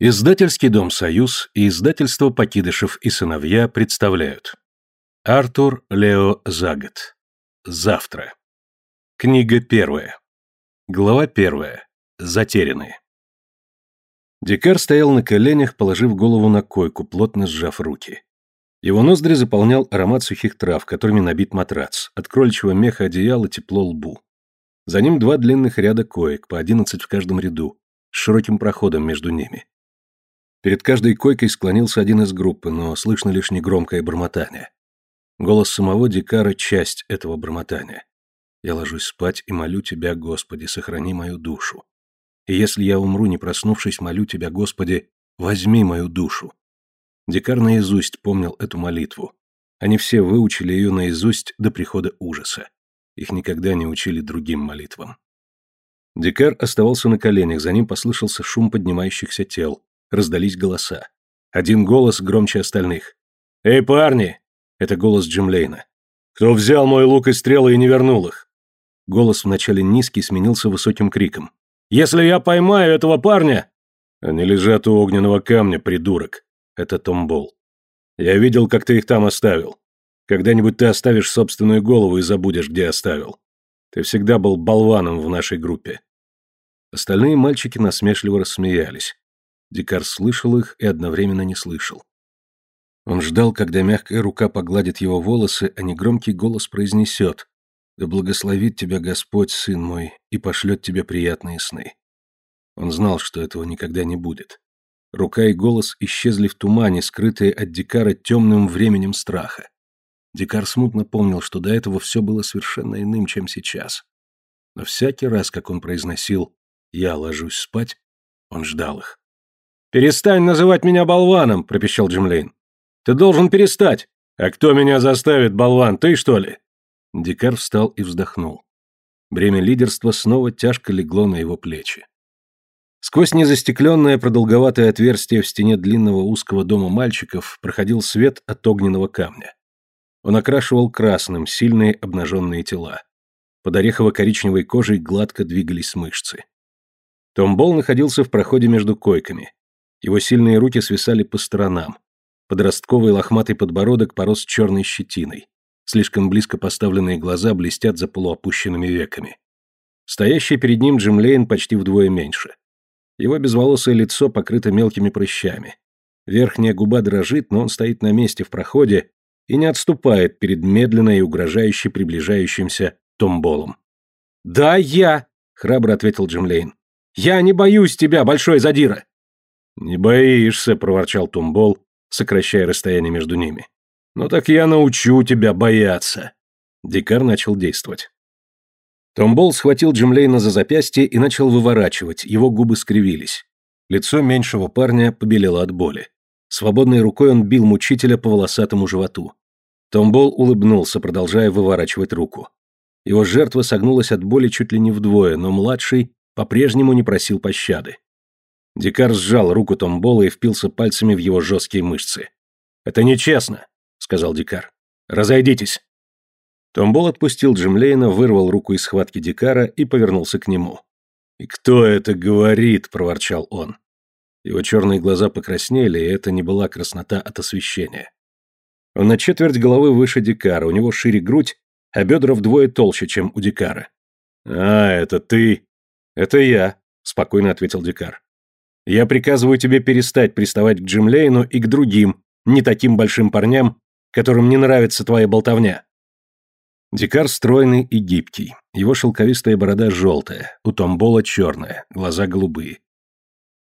Издательский дом «Союз» и издательство «Покидышев и сыновья» представляют Артур Лео Загот Завтра Книга первая Глава первая Затерянные Дикар стоял на коленях, положив голову на койку, плотно сжав руки. Его ноздри заполнял аромат сухих трав, которыми набит матрац, от кроличьего меха одеяла тепло лбу. За ним два длинных ряда коек, по одиннадцать в каждом ряду, с широким проходом между ними. Перед каждой койкой склонился один из группы, но слышно лишь негромкое бормотание. Голос самого Дикара — часть этого бормотания. «Я ложусь спать и молю Тебя, Господи, сохрани мою душу. И если я умру, не проснувшись, молю Тебя, Господи, возьми мою душу». Дикар наизусть помнил эту молитву. Они все выучили ее наизусть до прихода ужаса. Их никогда не учили другим молитвам. Дикар оставался на коленях, за ним послышался шум поднимающихся тел раздались голоса. Один голос громче остальных. «Эй, парни!» — это голос Джимлейна. «Кто взял мой лук и стрелы и не вернул их?» Голос вначале низкий сменился высоким криком. «Если я поймаю этого парня...» «Они лежат у огненного камня, придурок!» Это Томбол. «Я видел, как ты их там оставил. Когда-нибудь ты оставишь собственную голову и забудешь, где оставил. Ты всегда был болваном в нашей группе». Остальные мальчики насмешливо рассмеялись. Дикар слышал их и одновременно не слышал. Он ждал, когда мягкая рука погладит его волосы, а негромкий голос произнесет «Да благословит тебя Господь, сын мой, и пошлет тебе приятные сны». Он знал, что этого никогда не будет. Рука и голос исчезли в тумане, скрытые от Дикара темным временем страха. Дикар смутно помнил, что до этого все было совершенно иным, чем сейчас. Но всякий раз, как он произносил «я ложусь спать», он ждал их. «Перестань называть меня болваном», — пропищал Джимлейн. «Ты должен перестать». «А кто меня заставит, болван, ты что ли?» Дикар встал и вздохнул. Бремя лидерства снова тяжко легло на его плечи. Сквозь незастекленное продолговатое отверстие в стене длинного узкого дома мальчиков проходил свет от огненного камня. Он окрашивал красным сильные обнаженные тела. Под орехово-коричневой кожей гладко двигались мышцы. Томбол находился в проходе между койками. Его сильные руки свисали по сторонам. Подростковый лохматый подбородок порос черной щетиной. Слишком близко поставленные глаза блестят за полуопущенными веками. Стоящий перед ним Джим Лейн почти вдвое меньше. Его безволосое лицо покрыто мелкими прыщами. Верхняя губа дрожит, но он стоит на месте в проходе и не отступает перед медленно и угрожающе приближающимся Томболом. «Да, я!» — храбро ответил Джим Лейн. «Я не боюсь тебя, большой задира!» «Не боишься», — проворчал Тумбол, сокращая расстояние между ними. «Ну так я научу тебя бояться». Дикар начал действовать. Томбол схватил Джимлейна за запястье и начал выворачивать, его губы скривились. Лицо меньшего парня побелело от боли. Свободной рукой он бил мучителя по волосатому животу. Томбол улыбнулся, продолжая выворачивать руку. Его жертва согнулась от боли чуть ли не вдвое, но младший по-прежнему не просил пощады. Дикар сжал руку Томбола и впился пальцами в его жесткие мышцы. «Это нечестно», — сказал Дикар. «Разойдитесь». Томбол отпустил Джимлейна, вырвал руку из схватки Дикара и повернулся к нему. «И кто это говорит?» — проворчал он. Его черные глаза покраснели, и это не была краснота от освещения. Он на четверть головы выше Дикара, у него шире грудь, а бедра вдвое толще, чем у Дикара. «А, это ты?» «Это я», — спокойно ответил Дикар. Я приказываю тебе перестать приставать к Джимлейну и к другим, не таким большим парням, которым не нравится твоя болтовня. Дикар стройный и гибкий. Его шелковистая борода желтая, у Томбола черная, глаза голубые.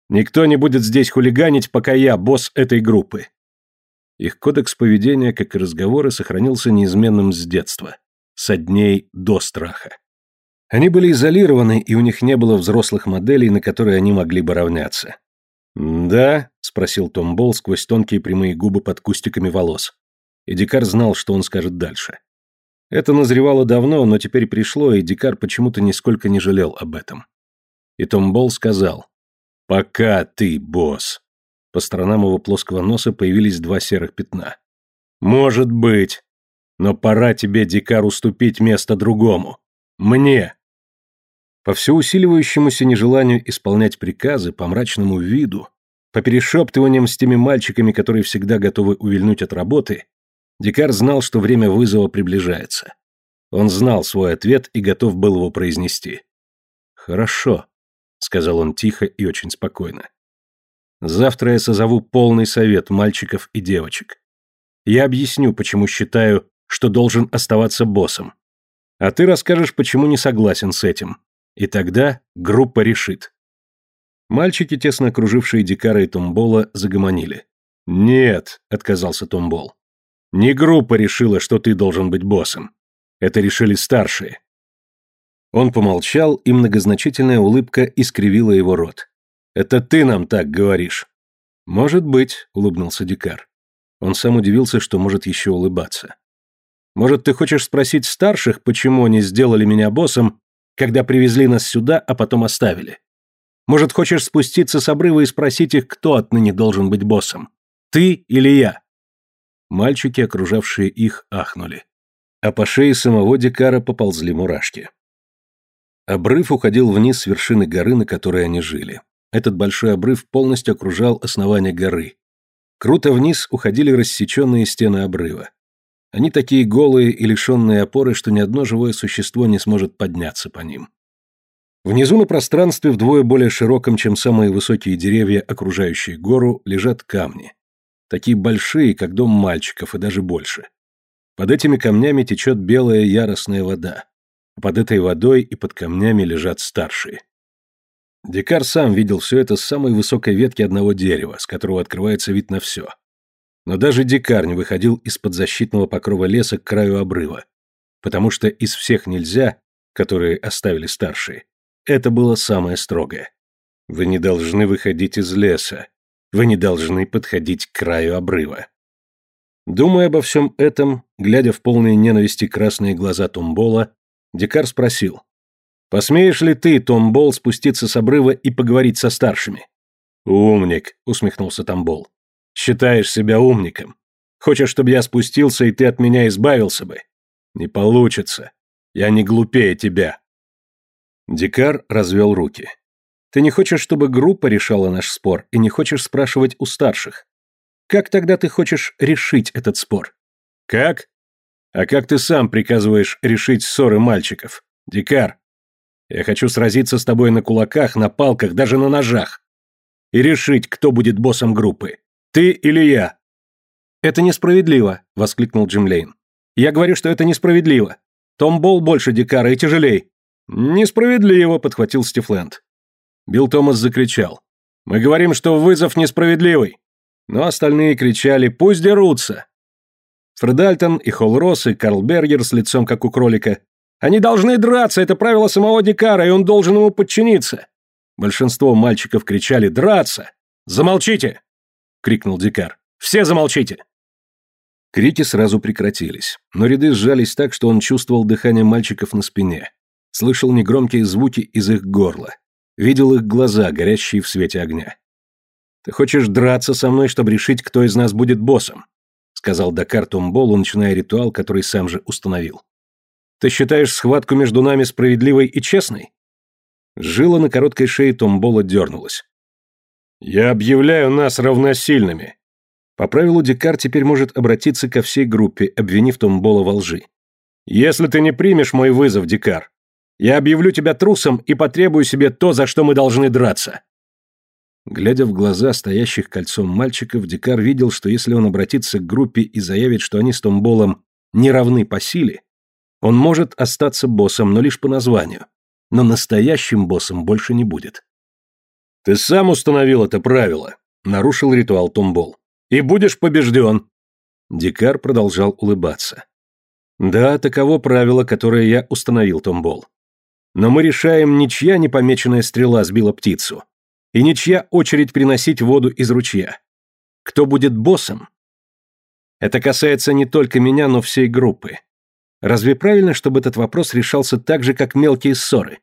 Никто не будет здесь хулиганить, пока я босс этой группы. Их кодекс поведения, как и разговоры, сохранился неизменным с детства, со дней до страха. Они были изолированы, и у них не было взрослых моделей, на которые они могли бы равняться. «Да?» — спросил Том Болл сквозь тонкие прямые губы под кустиками волос. И Дикар знал, что он скажет дальше. Это назревало давно, но теперь пришло, и Дикар почему-то нисколько не жалел об этом. И Том Болл сказал, «Пока ты, босс». По сторонам его плоского носа появились два серых пятна. «Может быть. Но пора тебе, Дикар, уступить место другому. Мне. По всеусиливающемуся нежеланию исполнять приказы, по мрачному виду, По перешептываниям с теми мальчиками, которые всегда готовы увильнуть от работы, Дикар знал, что время вызова приближается. Он знал свой ответ и готов был его произнести. «Хорошо», — сказал он тихо и очень спокойно. «Завтра я созову полный совет мальчиков и девочек. Я объясню, почему считаю, что должен оставаться боссом. А ты расскажешь, почему не согласен с этим. И тогда группа решит». Мальчики, тесно окружившие Дикара и Томбола, загомонили. «Нет», — отказался Томбол. «Не группа решила, что ты должен быть боссом. Это решили старшие». Он помолчал, и многозначительная улыбка искривила его рот. «Это ты нам так говоришь». «Может быть», — улыбнулся Дикар. Он сам удивился, что может еще улыбаться. «Может, ты хочешь спросить старших, почему они сделали меня боссом, когда привезли нас сюда, а потом оставили? Может, хочешь спуститься с обрыва и спросить их, кто отныне должен быть боссом? Ты или я?» Мальчики, окружавшие их, ахнули. А по шее самого Дикара поползли мурашки. Обрыв уходил вниз с вершины горы, на которой они жили. Этот большой обрыв полностью окружал основание горы. Круто вниз уходили рассеченные стены обрыва. Они такие голые и лишенные опоры, что ни одно живое существо не сможет подняться по ним. Внизу на пространстве, вдвое более широком, чем самые высокие деревья, окружающие гору, лежат камни. Такие большие, как дом мальчиков, и даже больше. Под этими камнями течет белая яростная вода. Под этой водой и под камнями лежат старшие. Дикар сам видел все это с самой высокой ветки одного дерева, с которого открывается вид на все. Но даже Дикар не выходил из-под защитного покрова леса к краю обрыва, потому что из всех нельзя, которые оставили старшие, это было самое строгое. Вы не должны выходить из леса. Вы не должны подходить к краю обрыва. Думая обо всем этом, глядя в полные ненависти красные глаза Тумбола, Дикар спросил. «Посмеешь ли ты, Томбол, спуститься с обрыва и поговорить со старшими?» «Умник», — усмехнулся Томбол. «Считаешь себя умником. Хочешь, чтобы я спустился, и ты от меня избавился бы? Не получится. Я не глупее тебя. Дикар развел руки. Ты не хочешь, чтобы группа решала наш спор, и не хочешь спрашивать у старших. Как тогда ты хочешь решить этот спор? Как? А как ты сам приказываешь решить ссоры мальчиков? Дикар, я хочу сразиться с тобой на кулаках, на палках, даже на ножах. И решить, кто будет боссом группы. Ты или я. Это несправедливо, воскликнул Джим Лейн. Я говорю, что это несправедливо. Том Бол больше Дикара и тяжелей. «Несправедливо», — подхватил Стифленд. Билл Томас закричал. «Мы говорим, что вызов несправедливый». Но остальные кричали «Пусть дерутся». Фредальтон и Холл Росс и Карл Бергер с лицом как у кролика. «Они должны драться, это правило самого Дикара, и он должен ему подчиниться». Большинство мальчиков кричали «Драться!» «Замолчите!» — крикнул Дикар. «Все замолчите!» Крики сразу прекратились, но ряды сжались так, что он чувствовал дыхание мальчиков на спине слышал негромкие звуки из их горла, видел их глаза, горящие в свете огня. «Ты хочешь драться со мной, чтобы решить, кто из нас будет боссом?» сказал Дакар Тумболу, начиная ритуал, который сам же установил. «Ты считаешь схватку между нами справедливой и честной?» Жила на короткой шее Томбола дернулась. «Я объявляю нас равносильными». По правилу Дикар теперь может обратиться ко всей группе, обвинив Томбола во лжи. «Если ты не примешь мой вызов, Дикар, я объявлю тебя трусом и потребую себе то, за что мы должны драться». Глядя в глаза стоящих кольцом мальчиков, Дикар видел, что если он обратится к группе и заявит, что они с Томболом не равны по силе, он может остаться боссом, но лишь по названию. Но настоящим боссом больше не будет. «Ты сам установил это правило», — нарушил ритуал Томбол. «И будешь побежден». Дикар продолжал улыбаться. «Да, таково правило, которое я установил, Томбол. Но мы решаем, ничья непомеченная стрела сбила птицу, и ничья очередь приносить воду из ручья. Кто будет боссом? Это касается не только меня, но всей группы. Разве правильно, чтобы этот вопрос решался так же, как мелкие ссоры?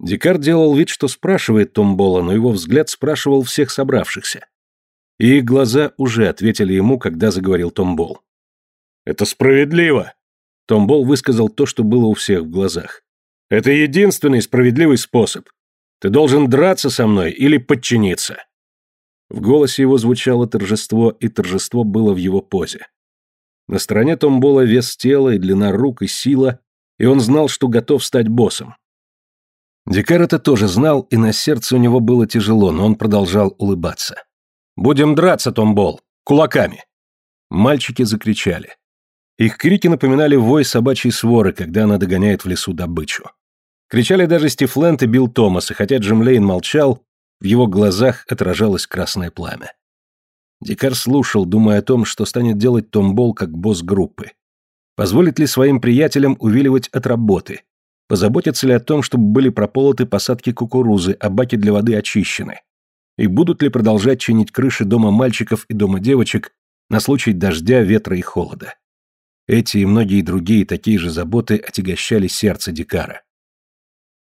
Дикар делал вид, что спрашивает Томбола, но его взгляд спрашивал всех собравшихся. И их глаза уже ответили ему, когда заговорил Томбол. «Это справедливо!» Томбол высказал то, что было у всех в глазах. Это единственный справедливый способ. Ты должен драться со мной или подчиниться. В голосе его звучало торжество, и торжество было в его позе. На стороне Томбола вес тела и длина рук и сила, и он знал, что готов стать боссом. Дикар это тоже знал, и на сердце у него было тяжело, но он продолжал улыбаться. «Будем драться, Томбол! Кулаками!» Мальчики закричали. Их крики напоминали вой собачьей своры, когда она догоняет в лесу добычу. Кричали даже Стифленд и Билл Томас, и хотя Джим Лейн молчал, в его глазах отражалось красное пламя. Дикар слушал, думая о том, что станет делать Томбол как босс группы. Позволит ли своим приятелям увиливать от работы? Позаботятся ли о том, чтобы были прополоты посадки кукурузы, а баки для воды очищены? И будут ли продолжать чинить крыши дома мальчиков и дома девочек на случай дождя, ветра и холода? Эти и многие другие такие же заботы отягощали сердце Дикара.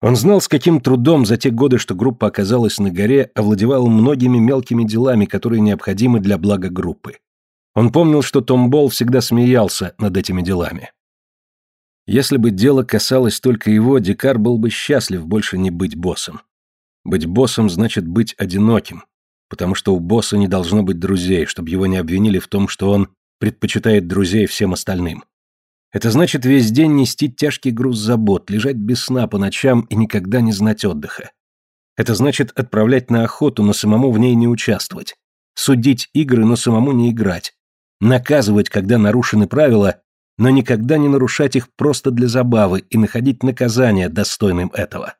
Он знал, с каким трудом за те годы, что группа оказалась на горе, овладевал многими мелкими делами, которые необходимы для блага группы. Он помнил, что Том Болл всегда смеялся над этими делами. Если бы дело касалось только его, Дикар был бы счастлив больше не быть боссом. Быть боссом значит быть одиноким, потому что у босса не должно быть друзей, чтобы его не обвинили в том, что он предпочитает друзей всем остальным. Это значит весь день нести тяжкий груз забот, лежать без сна по ночам и никогда не знать отдыха. Это значит отправлять на охоту, но самому в ней не участвовать. Судить игры, но самому не играть. Наказывать, когда нарушены правила, но никогда не нарушать их просто для забавы и находить наказание достойным этого.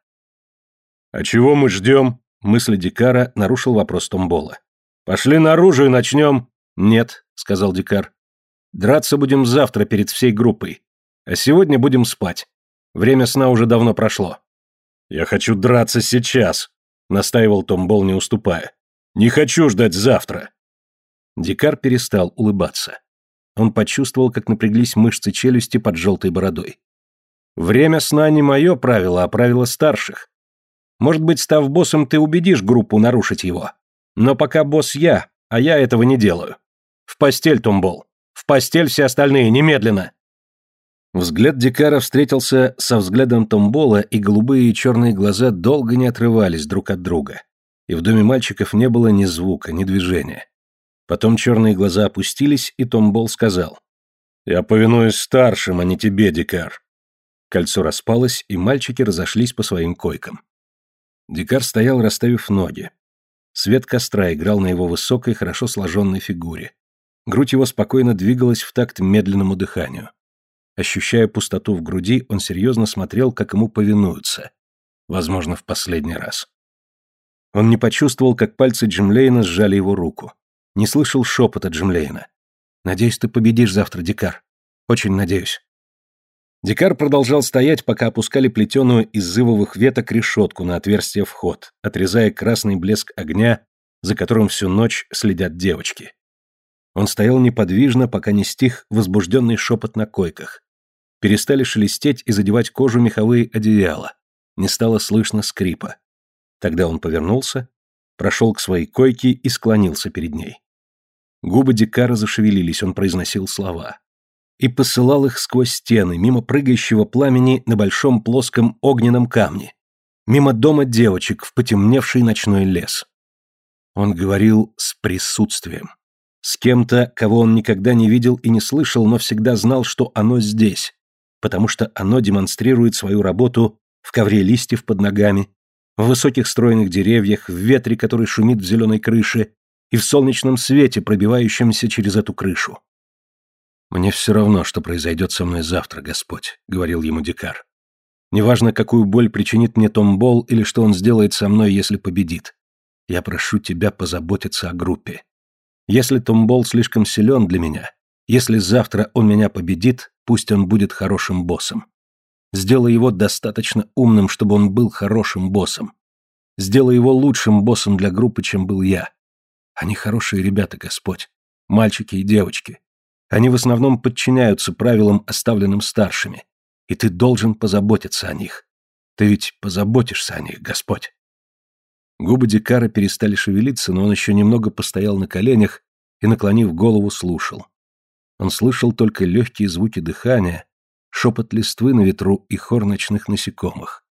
«А чего мы ждем?» – мысли Дикара нарушил вопрос Томбола. «Пошли наружу и начнем». «Нет», – сказал Дикар. Драться будем завтра перед всей группой. А сегодня будем спать. Время сна уже давно прошло. Я хочу драться сейчас, настаивал Томбол, не уступая. Не хочу ждать завтра. Дикар перестал улыбаться. Он почувствовал, как напряглись мышцы челюсти под желтой бородой. Время сна не мое правило, а правило старших. Может быть, став боссом, ты убедишь группу нарушить его. Но пока босс я, а я этого не делаю. В постель, Томбол. В постель все остальные, немедленно!» Взгляд Дикара встретился со взглядом Томбола, и голубые и черные глаза долго не отрывались друг от друга. И в доме мальчиков не было ни звука, ни движения. Потом черные глаза опустились, и Томбол сказал. «Я повинуюсь старшим, а не тебе, Дикар». Кольцо распалось, и мальчики разошлись по своим койкам. Дикар стоял, расставив ноги. Свет костра играл на его высокой, хорошо сложенной фигуре. Грудь его спокойно двигалась в такт медленному дыханию. Ощущая пустоту в груди, он серьезно смотрел, как ему повинуются. Возможно, в последний раз. Он не почувствовал, как пальцы Джимлейна сжали его руку. Не слышал шепота Джимлейна. «Надеюсь, ты победишь завтра, Дикар. Очень надеюсь». Дикар продолжал стоять, пока опускали плетеную из зывовых веток решетку на отверстие вход, отрезая красный блеск огня, за которым всю ночь следят девочки. Он стоял неподвижно, пока не стих возбужденный шепот на койках. Перестали шелестеть и задевать кожу меховые одеяла. Не стало слышно скрипа. Тогда он повернулся, прошел к своей койке и склонился перед ней. Губы Дикара зашевелились, он произносил слова. И посылал их сквозь стены, мимо прыгающего пламени на большом плоском огненном камне, мимо дома девочек в потемневший ночной лес. Он говорил с присутствием. С кем-то, кого он никогда не видел и не слышал, но всегда знал, что оно здесь, потому что оно демонстрирует свою работу в ковре листьев под ногами, в высоких стройных деревьях, в ветре, который шумит в зеленой крыше, и в солнечном свете, пробивающемся через эту крышу. «Мне все равно, что произойдет со мной завтра, Господь», — говорил ему Дикар. «Неважно, какую боль причинит мне Том Болл или что он сделает со мной, если победит. Я прошу тебя позаботиться о группе. Если Томбол слишком силен для меня, если завтра он меня победит, пусть он будет хорошим боссом. Сделай его достаточно умным, чтобы он был хорошим боссом. Сделай его лучшим боссом для группы, чем был я. Они хорошие ребята, Господь. Мальчики и девочки. Они в основном подчиняются правилам, оставленным старшими. И ты должен позаботиться о них. Ты ведь позаботишься о них, Господь. Губы Дикара перестали шевелиться, но он еще немного постоял на коленях и, наклонив голову, слушал. Он слышал только легкие звуки дыхания, шепот листвы на ветру и хор ночных насекомых.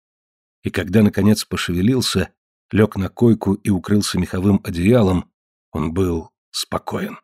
И когда, наконец, пошевелился, лег на койку и укрылся меховым одеялом, Он был спокоен.